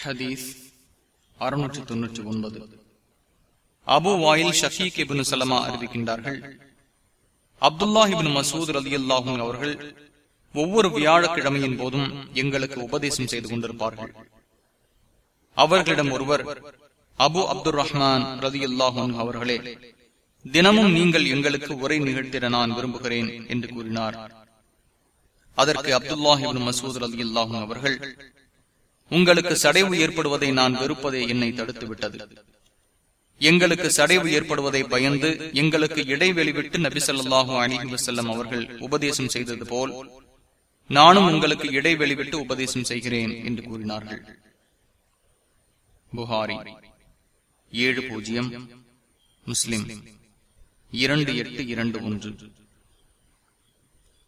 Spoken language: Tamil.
ஹதீஸ் அறுநூற்றி தொன்னூற்றி ஒன்பது. அபு வாயில் ஷஃபீக் இபின் சலமா அறிவிக்கின்றார்கள். அப்துல்லாஹிபின் மசூத் அலி அல்லாஹும் அவர்கள் ஒவ்வொரு வியாழக்கிழமையின் போதும் எங்களுக்கு உபதேசம் செய்து கொண்டிருப்பார்கள். அவர்களிடம் ஒருவர் அபு அப்துல் ரஹ்மான் ரதி அல்லாஹூன் அவர்களே தினமும் நீங்கள் எங்களுக்கு உரை நிகழ்த்திட நான் விரும்புகிறேன் என்று கூறினார். அதற்கு அப்துல்லாஹிபின் மசூத் ரதி அல்லாஹும் அவர்கள் உங்களுக்கு சடைவு ஏற்படுவதை நான் வெறுப்பதே என்னை தடுத்து விட்டது எங்களுக்கு சடைவு ஏற்படுவதை பயந்து எங்களுக்கு இடைவெளி விட்டு நபி சொல்லாஹு அலிஹி வசல்லம் அவர்கள் உபதேசம் செய்தது போல் நானும் உங்களுக்கு இடைவெளி விட்டு உபதேசம் செய்கிறேன் என்று கூறினார்கள். புகாரி ஏழு பூஜ்ஜியம் முஸ்லிம் இரண்டு எட்டு இரண்டு ஒன்று.